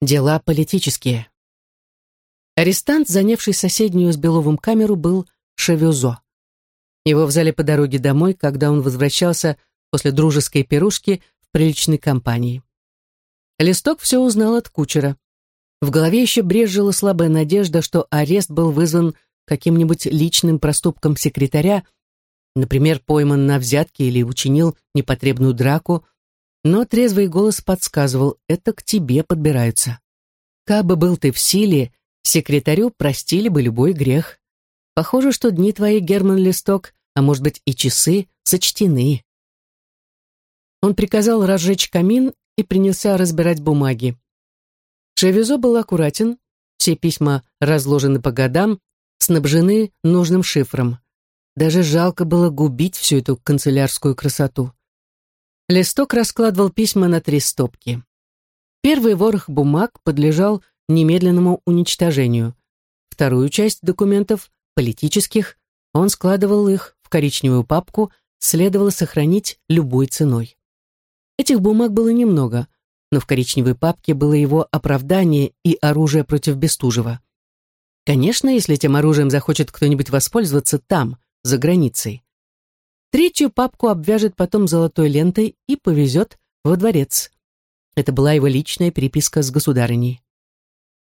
Дела политические. Арестант, занявший соседнюю с Беловым камеру, был Шевюзо. Его взяли по дороге домой, когда он возвращался после дружеской пирушки в приличной компании. Листок все узнал от кучера. В голове еще брежила слабая надежда, что арест был вызван каким-нибудь личным проступком секретаря, например, пойман на взятке или учинил непотребную драку, но трезвый голос подсказывал, это к тебе подбираются. Кабы был ты в силе, секретарю простили бы любой грех. Похоже, что дни твои, Герман Листок, а может быть и часы, сочтены. Он приказал разжечь камин и принялся разбирать бумаги. Шевизо был аккуратен, все письма разложены по годам, снабжены нужным шифром. Даже жалко было губить всю эту канцелярскую красоту. Листок раскладывал письма на три стопки. Первый ворох бумаг подлежал немедленному уничтожению. Вторую часть документов, политических, он складывал их в коричневую папку, следовало сохранить любой ценой. Этих бумаг было немного, но в коричневой папке было его оправдание и оружие против Бестужева. Конечно, если этим оружием захочет кто-нибудь воспользоваться там, за границей. Третью папку обвяжет потом золотой лентой и повезет во дворец. Это была его личная переписка с государыней.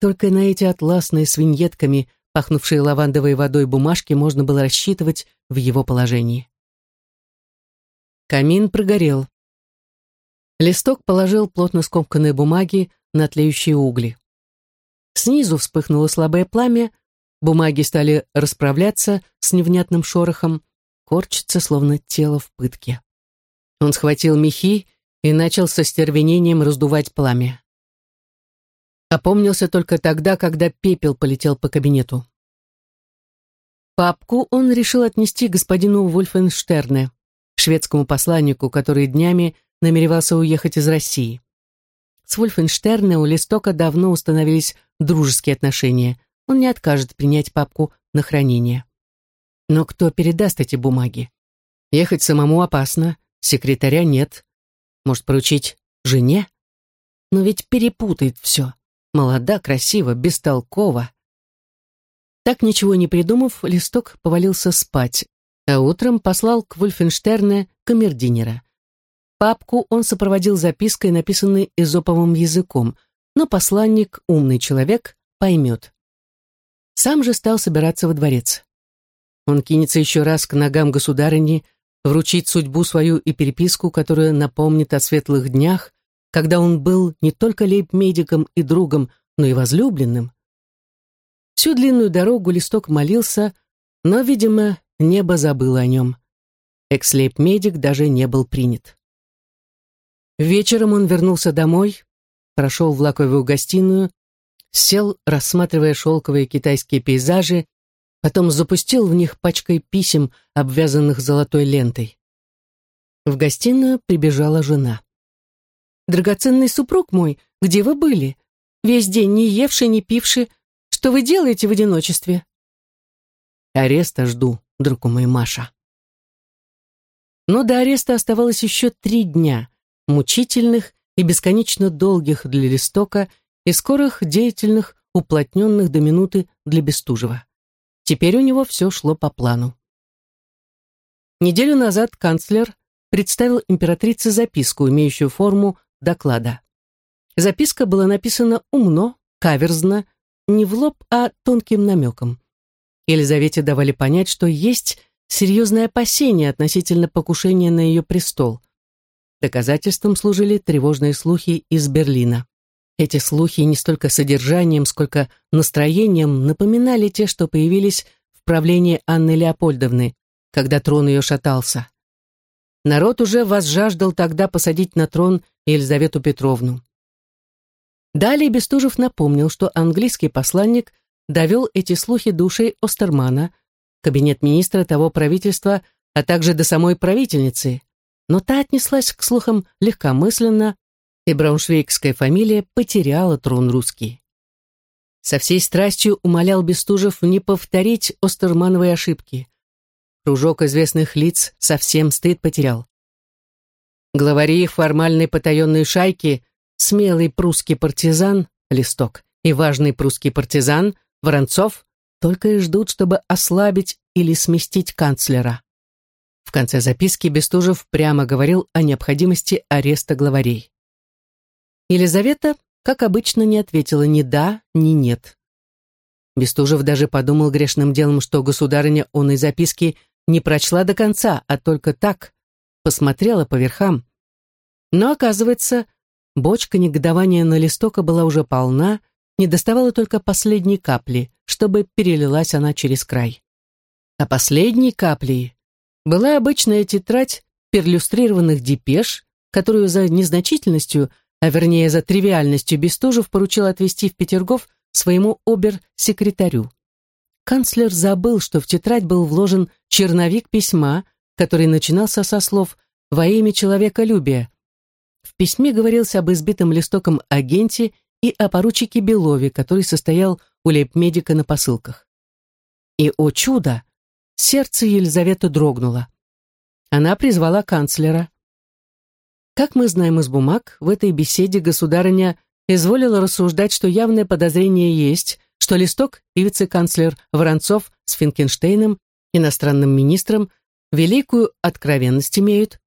Только на эти атласные с виньетками, пахнувшие лавандовой водой бумажки, можно было рассчитывать в его положении. Камин прогорел. Листок положил плотно скомканные бумаги на тлеющие угли. Снизу вспыхнуло слабое пламя, бумаги стали расправляться с невнятным шорохом, корчится, словно тело в пытке. Он схватил мехи и начал со стервенением раздувать пламя. Опомнился только тогда, когда пепел полетел по кабинету. Папку он решил отнести господину Вольфенштерне, шведскому посланнику, который днями намеревался уехать из России. С Вольфенштерне у Листока давно установились дружеские отношения. Он не откажет принять папку на хранение. Но кто передаст эти бумаги? Ехать самому опасно, секретаря нет. Может, поручить жене? Но ведь перепутает все. Молода, красиво, бестолково. Так ничего не придумав, Листок повалился спать, а утром послал к Вульфенштерне камердинера. Папку он сопроводил запиской, написанной изоповым языком, но посланник, умный человек, поймет. Сам же стал собираться во дворец. Он кинется еще раз к ногам государыни, вручить судьбу свою и переписку, которая напомнит о светлых днях, когда он был не только лейб-медиком и другом, но и возлюбленным. Всю длинную дорогу Листок молился, но, видимо, небо забыло о нем. Экс-лейб-медик даже не был принят. Вечером он вернулся домой, прошел в лаковую гостиную, сел, рассматривая шелковые китайские пейзажи, потом запустил в них пачкой писем, обвязанных золотой лентой. В гостиную прибежала жена. «Драгоценный супруг мой, где вы были? Весь день не евший, не пивший. Что вы делаете в одиночестве?» «Ареста жду, друг мой Маша». Но до ареста оставалось еще три дня, мучительных и бесконечно долгих для Листока и скорых, деятельных, уплотненных до минуты для Бестужева. Теперь у него все шло по плану. Неделю назад канцлер представил императрице записку, имеющую форму доклада. Записка была написана умно, каверзно, не в лоб, а тонким намеком. Елизавете давали понять, что есть серьезное опасение относительно покушения на ее престол. Доказательством служили тревожные слухи из Берлина. Эти слухи не столько содержанием, сколько настроением напоминали те, что появились в правлении Анны Леопольдовны, когда трон ее шатался. Народ уже возжаждал тогда посадить на трон Елизавету Петровну. Далее Бестужев напомнил, что английский посланник довел эти слухи душей Остермана, кабинет министра того правительства, а также до самой правительницы, но та отнеслась к слухам легкомысленно, и брауншвейгская фамилия потеряла трон русский. Со всей страстью умолял Бестужев не повторить Остермановой ошибки. Кружок известных лиц совсем стыд потерял. Главари формальной потаенной шайки, смелый прусский партизан Листок, и важный прусский партизан Воронцов только и ждут, чтобы ослабить или сместить канцлера. В конце записки Бестужев прямо говорил о необходимости ареста главарей. Елизавета, как обычно, не ответила ни да, ни нет. Бестужев даже подумал грешным делом, что государыня он и записки не прочла до конца, а только так, посмотрела по верхам. Но, оказывается, бочка негодования на листока была уже полна, не доставала только последней капли, чтобы перелилась она через край. А последней каплей была обычная тетрадь перлюстрированных депеш, которую за незначительностью, а вернее за тривиальностью Бестужев поручил отвезти в Петергоф своему обер-секретарю. Канцлер забыл, что в тетрадь был вложен черновик письма, который начинался со слов «во имя человеколюбия». В письме говорилось об избитом листоком агенте и о поручике Белове, который состоял у лейб-медика на посылках. И, о чудо, сердце Елизаветы дрогнуло. Она призвала канцлера. Как мы знаем из бумаг, в этой беседе государыня изволила рассуждать, что явное подозрение есть, что Листок и вице-канцлер Воронцов с Финкенштейном, иностранным министром, великую откровенность имеют.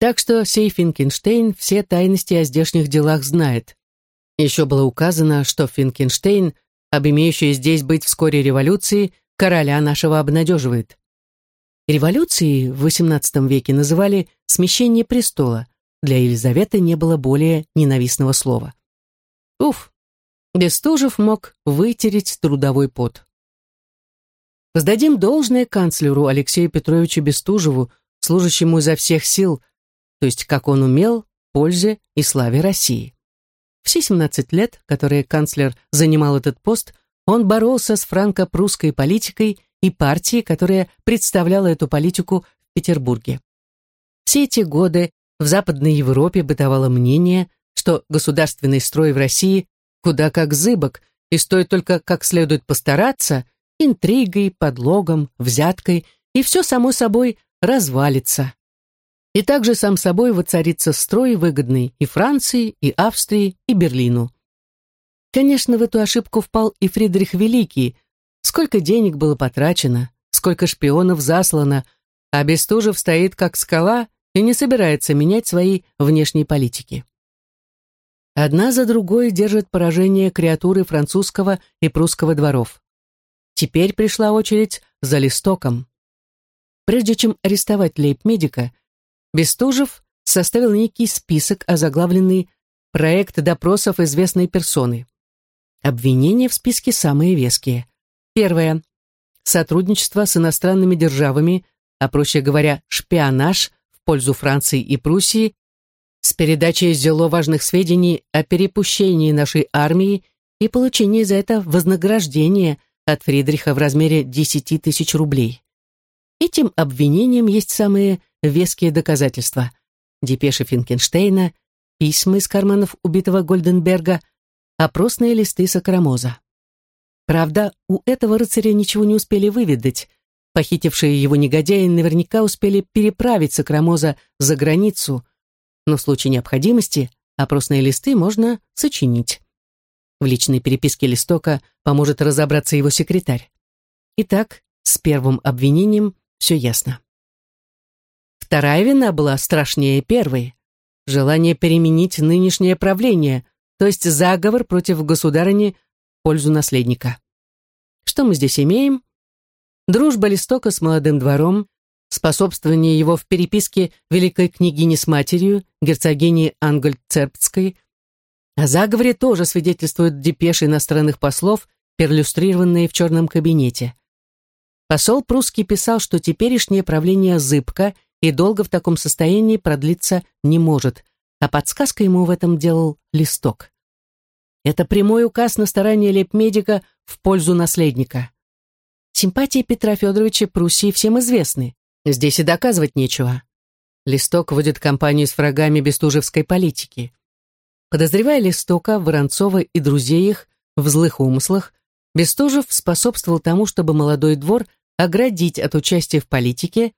Так что сей Финкенштейн все тайности о здешних делах знает. Еще было указано, что Финкенштейн, об имеющей здесь быть вскоре революции, короля нашего обнадеживает. Революцией в XVIII веке называли смещение престола. Для Елизаветы не было более ненавистного слова. Уф, Бестужев мог вытереть трудовой пот. Воздадим должное канцлеру Алексею Петровичу Бестужеву, служащему изо всех сил, то есть как он умел, пользе и славе России. Все 17 лет, которые канцлер занимал этот пост, он боролся с франко-прусской политикой и партией, которая представляла эту политику в Петербурге. Все эти годы в Западной Европе бытовало мнение, что государственный строй в России куда как зыбок, и стоит только как следует постараться, интригой, подлогом, взяткой, и все само собой развалится. И также сам собой воцарится строй, выгодный и Франции, и Австрии, и Берлину. Конечно, в эту ошибку впал и Фридрих Великий. Сколько денег было потрачено, сколько шпионов заслано, а Бестужев стоит как скала и не собирается менять свои внешние политики. Одна за другой держат поражение креатуры французского и прусского дворов. Теперь пришла очередь за листоком. Прежде чем арестовать лейб-медика, Бестужев составил некий список, озаглавленный «Проект допросов известной персоны». Обвинения в списке самые веские. Первое. Сотрудничество с иностранными державами, а проще говоря, шпионаж пользу Франции и Пруссии с передачей зело важных сведений о перепущении нашей армии и получении за это вознаграждения от Фридриха в размере 10 тысяч рублей. Этим обвинением есть самые веские доказательства. Депеши Финкенштейна, письма из карманов убитого Гольденберга, опросные листы Сокрамоза. Правда, у этого рыцаря ничего не успели выведать. Похитившие его негодяи наверняка успели переправить Сокрамоза за границу, но в случае необходимости опросные листы можно сочинить. В личной переписке листока поможет разобраться его секретарь. Итак, с первым обвинением все ясно. Вторая вина была страшнее первой. Желание переменить нынешнее правление, то есть заговор против государыни в пользу наследника. Что мы здесь имеем? Дружба листока с молодым двором, способствование его в переписке великой княгини с матерью, герцогини Ангольцербской. О заговоре тоже свидетельствуют депеши иностранных послов, перлюстрированные в черном кабинете. Посол прусский писал, что теперешнее правление зыбко и долго в таком состоянии продлиться не может, а подсказка ему в этом делал листок. Это прямой указ на старание лейб-медика в пользу наследника. Симпатии Петра Федоровича Пруссии всем известны. Здесь и доказывать нечего. Листок вводит кампанию с врагами бестужевской политики. Подозревая Листока, Воронцова и друзей их в злых умыслах, Бестужев способствовал тому, чтобы молодой двор оградить от участия в политике,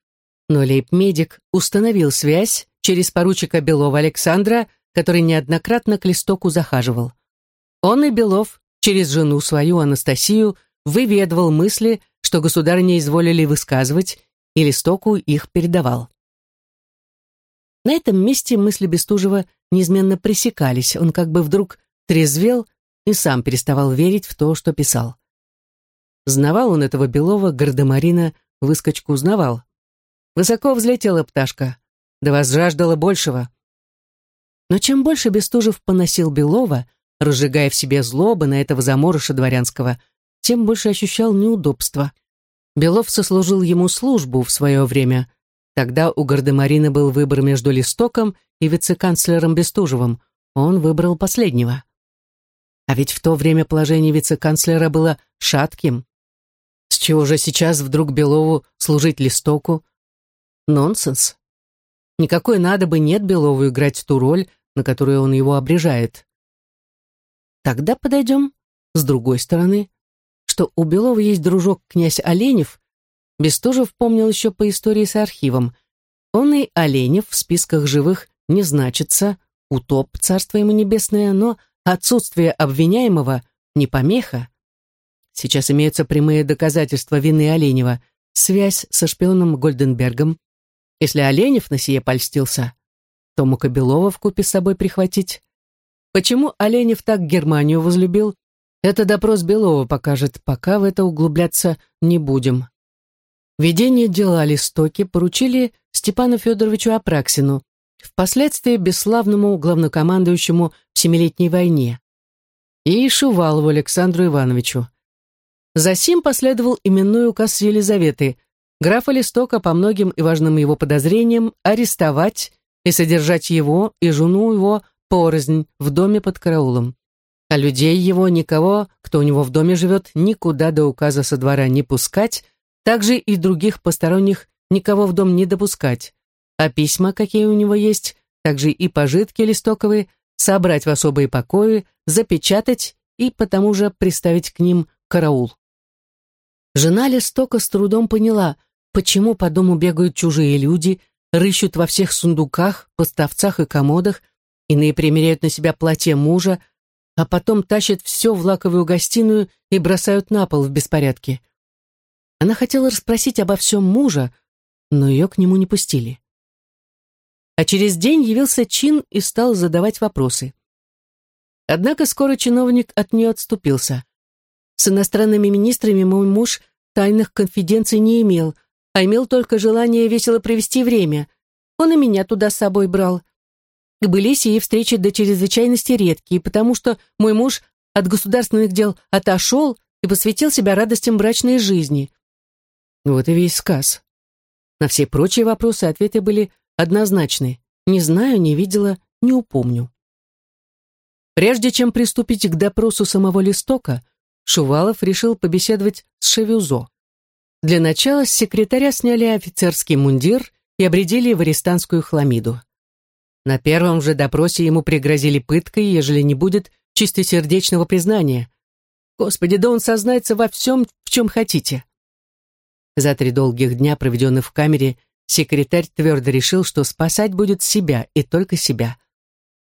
но лейб-медик установил связь через поручика Белова Александра, который неоднократно к Листоку захаживал. Он и Белов через жену свою Анастасию выведывал мысли, что государыня изволили высказывать, и Листоку их передавал. На этом месте мысли Бестужева неизменно пресекались, он как бы вдруг трезвел и сам переставал верить в то, что писал. Знавал он этого Белова, гардемарина, выскочку узнавал. Высоко взлетела пташка, да возжаждала большего. Но чем больше Бестужев поносил Белова, разжигая в себе злобы на этого заморыша дворянского, тем больше ощущал неудобства. Белов сослужил ему службу в свое время. Тогда у Гардемарина был выбор между Листоком и вице-канцлером Бестужевым. Он выбрал последнего. А ведь в то время положение вице-канцлера было шатким. С чего же сейчас вдруг Белову служить Листоку? Нонсенс. Никакой надо бы нет Белову играть ту роль, на которую он его обрежает. Тогда подойдем с другой стороны, что у Белова есть дружок князь Оленев, Бестужев помнил еще по истории с архивом. Он и Оленев в списках живых не значится, утоп, царство ему небесное, но отсутствие обвиняемого не помеха. Сейчас имеются прямые доказательства вины Оленева, связь со шпионом Гольденбергом. Если Оленев на сие польстился, то мог и Белова вкупе с собой прихватить. Почему Оленев так Германию возлюбил, это допрос Белова покажет, пока в это углубляться не будем. Ведение дела Листоки поручили Степану Федоровичу Апраксину, впоследствии бесславному главнокомандующему в Семилетней войне, и Шувалову Александру Ивановичу. Засим последовал именной указ Елизаветы графа Листока по многим и важным его подозрениям арестовать и содержать его и жену его порознь в доме под караулом. А людей его, никого, кто у него в доме живет, никуда до указа со двора не пускать, также и других посторонних никого в дом не допускать, а письма, какие у него есть, также и пожитки листоковые, собрать в особые покои, запечатать и потому же приставить к ним караул. Жена Листока с трудом поняла, почему по дому бегают чужие люди, рыщут во всех сундуках, поставцах и комодах, иные примеряют на себя платье мужа, а потом тащат все в лаковую гостиную и бросают на пол в беспорядке. Она хотела расспросить обо всем мужа, но ее к нему не пустили. А через день явился Чин и стал задавать вопросы. Однако скоро чиновник от нее отступился. С иностранными министрами мой муж тайных конфиденций не имел, а имел только желание весело провести время. Он и меня туда с собой брал. И были сии встречи до чрезвычайности редкие, потому что мой муж от государственных дел отошел и посвятил себя радостям брачной жизни. Вот и весь сказ. На все прочие вопросы ответы были однозначны. Не знаю, не видела, не упомню. Прежде чем приступить к допросу самого Листока, Шувалов решил побеседовать с Шевюзо. Для начала с секретаря сняли офицерский мундир и обредили в арестантскую хламиду. На первом же допросе ему пригрозили пыткой, ежели не будет чистосердечного признания. Господи, да он сознается во всем, в чем хотите. За три долгих дня, проведенных в камере, секретарь твердо решил, что спасать будет себя и только себя.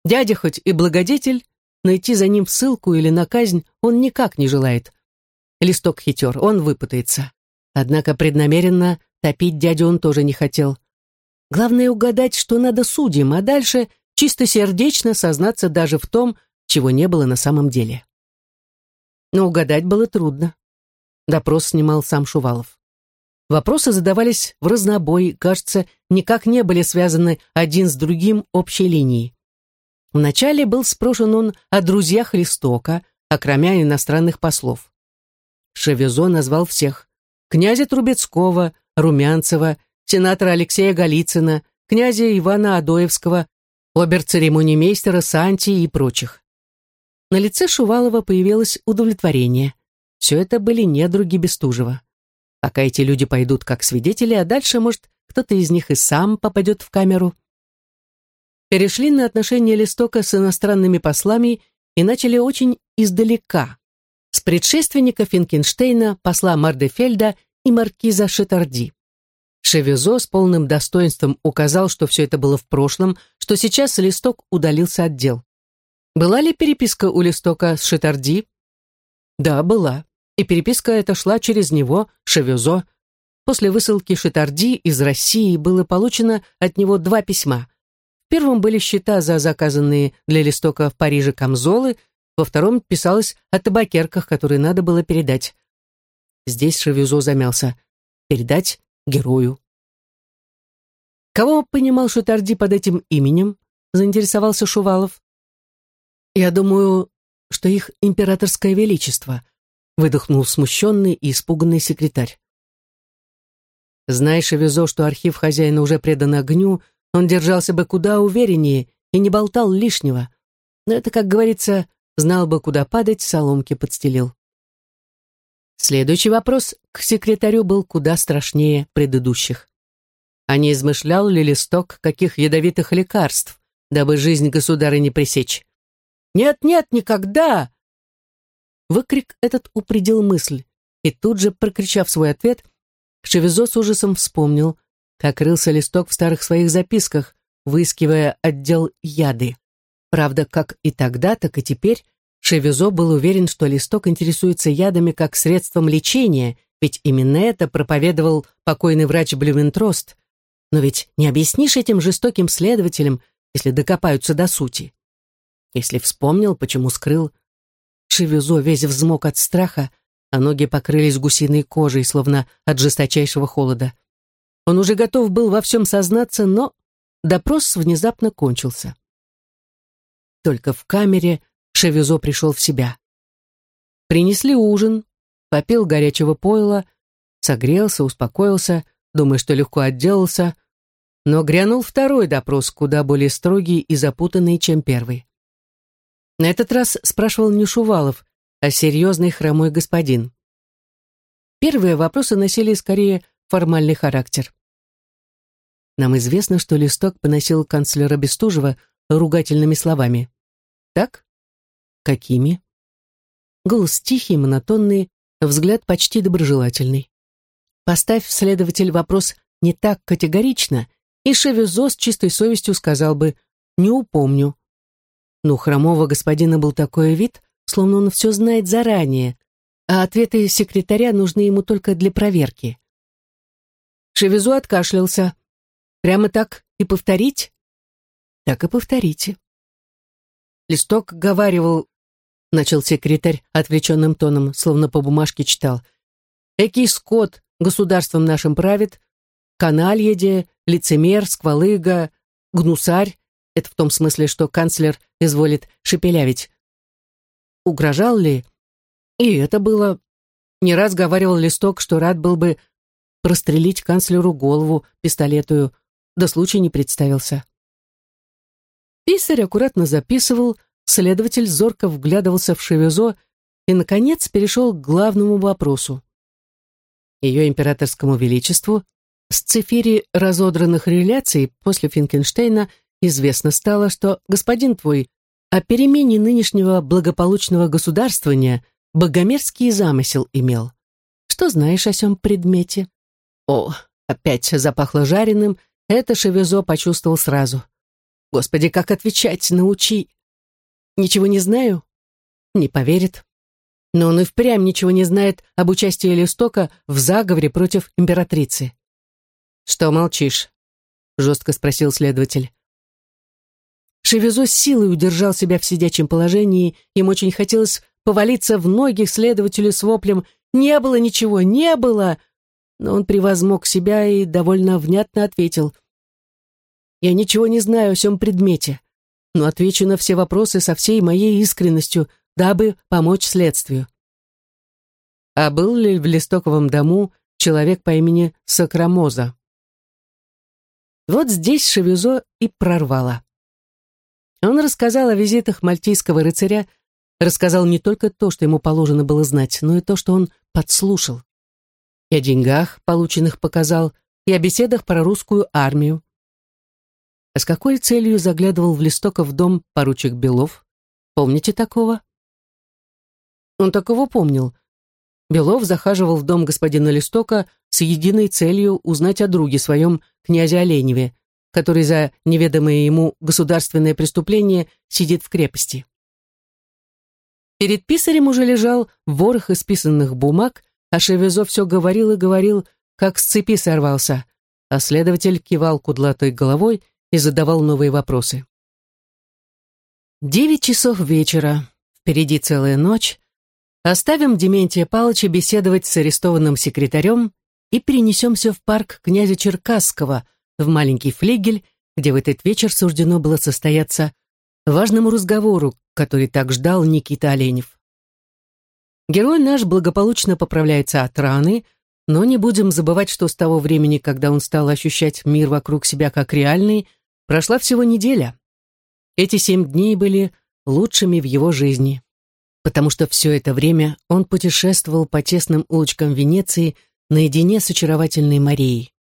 Дядя хоть и благодетель, но идти за ним ссылку или на казнь он никак не желает. Листок хитер, он выпутается. Однако преднамеренно топить дядю он тоже не хотел. Главное угадать, что надо судьям, а дальше чистосердечно сознаться даже в том, чего не было на самом деле. Но угадать было трудно. Допрос снимал сам Шувалов. Вопросы задавались в разнобой, кажется, никак не были связаны один с другим общей линией. Вначале был спрошен он о друзьях Листока, окромя иностранных послов. Шевезо назвал всех. Князя Трубецкого, Румянцева, сенатора Алексея Голицына, князя Ивана Адоевского, обер-церемонимейстера Санти и прочих. На лице Шувалова появилось удовлетворение. Все это были недруги Бестужева. Пока эти люди пойдут как свидетели, а дальше, может, кто-то из них и сам попадет в камеру. Перешли на отношения Листока с иностранными послами и начали очень издалека, с предшественника Финкенштейна, посла Мардефельда и маркиза Шетарди. Шевизо с полным достоинством указал, что все это было в прошлом, что сейчас Листок удалился от дел. Была ли переписка у Листока с Шитарди? Да, была. И переписка эта шла через него, Шевюзо. После высылки Шитарди из России было получено от него два письма. В первом были счета за заказанные для Листока в Париже камзолы, во втором писалось о табакерках, которые надо было передать. Здесь Шевюзо замялся. Передать герою. Кого понимал Шитарди под этим именем? Заинтересовался Шувалов. Я думаю, что их императорское величество, выдохнул смущенный и испуганный секретарь. Знаешь, Везо, что архив хозяина уже предан огню, он держался бы куда увереннее и не болтал лишнего. Но это, как говорится, знал бы, куда падать, соломки подстелил. Следующий вопрос к секретарю был куда страшнее предыдущих. А не измышлял ли листок каких ядовитых лекарств, дабы жизнь государа не пресечь? «Нет, нет, никогда!» Выкрик этот упредил мысль, и тут же, прокричав свой ответ, Шевизо с ужасом вспомнил, как рылся листок в старых своих записках, выискивая отдел яды. Правда, как и тогда, так и теперь Шевизо был уверен, что листок интересуется ядами как средством лечения, ведь именно это проповедовал покойный врач Блюментрост. Но ведь не объяснишь этим жестоким следователям, если докопаются до сути. Если вспомнил, почему скрыл, Шевизо весь взмок от страха, а ноги покрылись гусиной кожей, словно от жесточайшего холода. Он уже готов был во всем сознаться, но допрос внезапно кончился. Только в камере Шевизо пришел в себя. Принесли ужин, попил горячего пойла, согрелся, успокоился, думая, что легко отделался, но грянул второй допрос, куда более строгий и запутанный, чем первый. На этот раз спрашивал не Шувалов, а серьезный хромой господин. Первые вопросы носили скорее формальный характер. Нам известно, что листок поносил канцлера Бестужева ругательными словами. Так? Какими? Голос тихий, монотонный, взгляд почти доброжелательный. Поставь, следователь, вопрос не так категорично, и Шевизо с чистой совестью сказал бы «не упомню». Но у хромого господина был такой вид, словно он все знает заранее, а ответы секретаря нужны ему только для проверки. Шевизо откашлялся. «Прямо так и повторить?» «Так и повторите». Листок говаривал, начал секретарь отвлеченным тоном, словно по бумажке читал. «Экий скот государством нашим правит, канальеде, лицемер, сквалыга, гнусарь, это в том смысле, что канцлер изволит шепелявить. Угрожал ли? И это было... Не раз говаривал Листок, что рад был бы прострелить канцлеру голову пистолетую, да случай не представился. Писарь аккуратно записывал, следователь зорко вглядывался в Шевизо и, наконец, перешел к главному вопросу. Ее императорскому величеству с цифири разодранных реляций после Финкенштейна известно стало, что господин твой о перемене нынешнего благополучного государствования богомерзкий замысел имел. Что знаешь о сём предмете? О, опять запахло жареным, это Шевизо почувствовал сразу. Господи, как отвечать, научи. Ничего не знаю? Не поверит. Но он и впрямь ничего не знает об участии Листока в заговоре против императрицы. «Что молчишь?» — жестко спросил следователь. Шевизо силой удержал себя в сидячем положении, им очень хотелось повалиться в ноги следователю с воплем «Не было ничего, не было!» Но он превозмог себя и довольно внятно ответил я ничего не знаю о всем предмете, но отвечу на все вопросы со всей моей искренностью, дабы помочь следствию. А был ли в Листоковом дому человек по имени Сакрамоза? Вот здесь Шевизо и прорвало. Он рассказал о визитах мальтийского рыцаря, рассказал не только то, что ему положено было знать, но и то, что он подслушал. И о деньгах, полученных, показал, и о беседах про русскую армию. А с какой целью заглядывал в Листоков дом поручик Белов? Помните такого? Он такого помнил. Белов захаживал в дом господина Листока с единой целью узнать о друге своем, князе Оленеве, который за неведомое ему государственное преступление сидит в крепости. Перед писарем уже лежал ворох исписанных бумаг, а Шевизо все говорил и говорил, как с цепи сорвался, а следователь кивал кудлатой головой и задавал новые вопросы. Девять часов вечера, впереди целая ночь. Оставим Дементия Палыча беседовать с арестованным секретарем и перенесемся в парк князя Черкасского, в маленький флигель, где в этот вечер суждено было состояться важному разговору, который так ждал Никита Оленев. Герой наш благополучно поправляется от раны, но не будем забывать, что с того времени, когда он стал ощущать мир вокруг себя как реальный, прошла всего неделя. Эти семь дней были лучшими в его жизни, потому что все это время он путешествовал по тесным улочкам Венеции наедине с очаровательной Марией.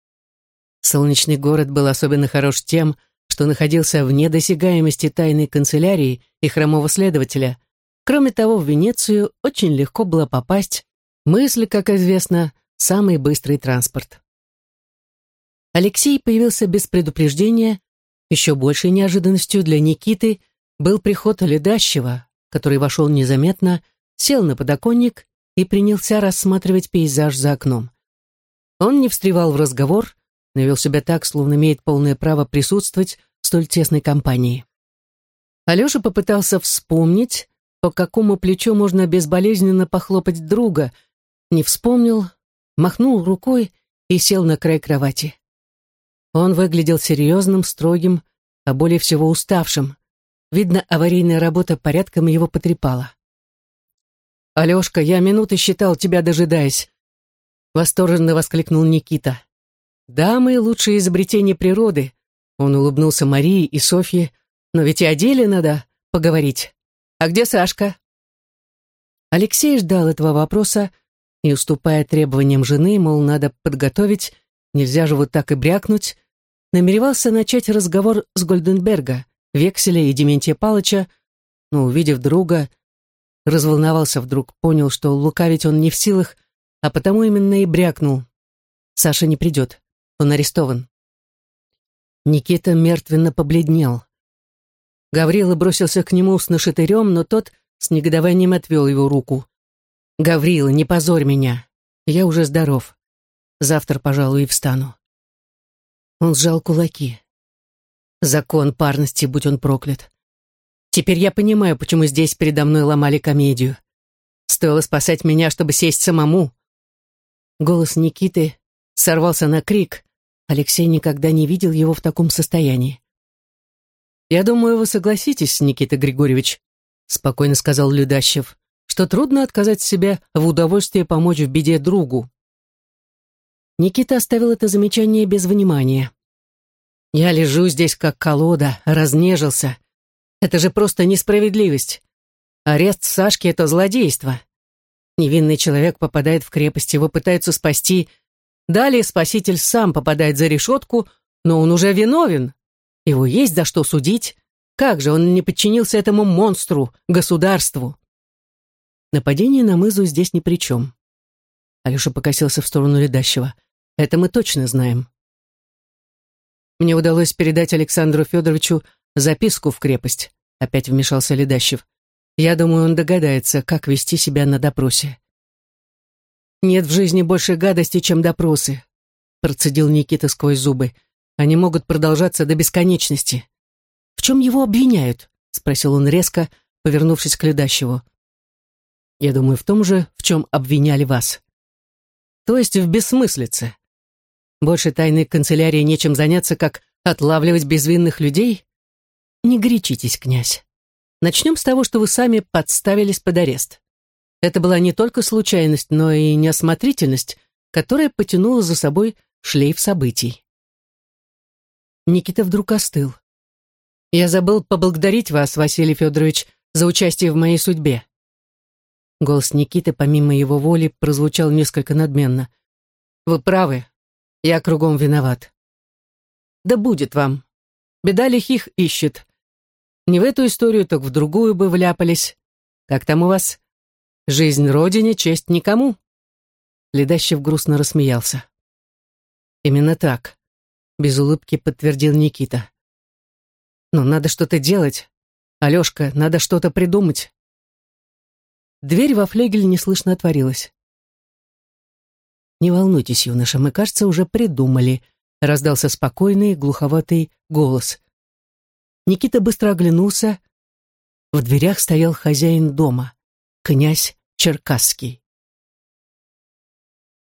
Солнечный город был особенно хорош тем, что находился вне досягаемости тайной канцелярии и хромого следователя. Кроме того, в Венецию очень легко было попасть. Мысли, как известно, самый быстрый транспорт. Алексей появился без предупреждения еще большей неожиданностью для Никиты был приход ледащего, который вошел незаметно, сел на подоконник и принялся рассматривать пейзаж за окном. Он не встревал в разговор, но вел себя так, словно имеет полное право присутствовать в столь тесной компании. Алеша попытался вспомнить, по какому плечу можно безболезненно похлопать друга, не вспомнил, махнул рукой и сел на край кровати. Он выглядел серьезным, строгим, а более всего уставшим. Видно, аварийная работа порядком его потрепала. «Алешка, я минуты считал, тебя дожидаясь», — восторженно воскликнул Никита. «Дамы — лучшее изобретение природы», — он улыбнулся Марии и Софье, «но ведь и о деле надо поговорить. А где Сашка?» Алексей ждал этого вопроса и, уступая требованиям жены, мол, надо подготовить, нельзя же вот так и брякнуть, намеревался начать разговор с Гольденберга, Векселя и Дементия Палыча, но, увидев друга, разволновался вдруг, понял, что лукавить он не в силах, а потому именно и брякнул. Саша не придет, он арестован. Никита мертвенно побледнел. Гаврила бросился к нему с нашатырем, но тот с негодованием отвел его руку. «Гаврила, не позорь меня. Я уже здоров. Завтра, пожалуй, и встану». Он сжал кулаки. Закон парности, будь он проклят. Теперь я понимаю, почему здесь передо мной ломали комедию. Стоило спасать меня, чтобы сесть самому. Голос Никиты сорвался на крик. Алексей никогда не видел его в таком состоянии. «Я думаю, вы согласитесь, Никита Григорьевич», спокойно сказал Людащев, что трудно отказать себе в удовольствии помочь в беде другу. Никита оставил это замечание без внимания. «Я лежу здесь как колода, разнежился. Это же просто несправедливость. Арест Сашки — это злодейство. Невинный человек попадает в крепость, его пытаются спасти. Далее спаситель сам попадает за решетку, но он уже виновен. Его есть за что судить. Как же он не подчинился этому монстру, государству?» Нападение на мызу здесь ни при чем. Алеша покосился в сторону ледащего. Это мы точно знаем. Мне удалось передать Александру Федоровичу записку в крепость. Опять вмешался Ледащев. Я думаю, он догадается, как вести себя на допросе. Нет в жизни больше гадости, чем допросы, процедил Никита сквозь зубы. Они могут продолжаться до бесконечности. В чем его обвиняют? спросил он резко, повернувшись к Ледащеву. Я думаю, в том же, в чем обвиняли вас. То есть в бессмыслице. Больше тайной канцелярии нечем заняться, как отлавливать безвинных людей? Не горячитесь, князь. Начнем с того, что вы сами подставились под арест. Это была не только случайность, но и неосмотрительность, которая потянула за собой шлейф событий. Никита вдруг остыл. «Я забыл поблагодарить вас, Василий Федорович, за участие в моей судьбе». Голос Никиты, помимо его воли, прозвучал несколько надменно. «Вы правы, я кругом виноват. Да будет вам. Беда лихих ищет. Не в эту историю, так в другую бы вляпались. Как там у вас? Жизнь родине, честь никому. Ледащев грустно рассмеялся. Именно так, без улыбки подтвердил Никита. Но надо что-то делать. Алешка, надо что-то придумать. Дверь во флегель неслышно отворилась. «Не волнуйтесь, юноша, мы, кажется, уже придумали», — раздался спокойный, глуховатый голос. Никита быстро оглянулся. В дверях стоял хозяин дома, князь Черкасский.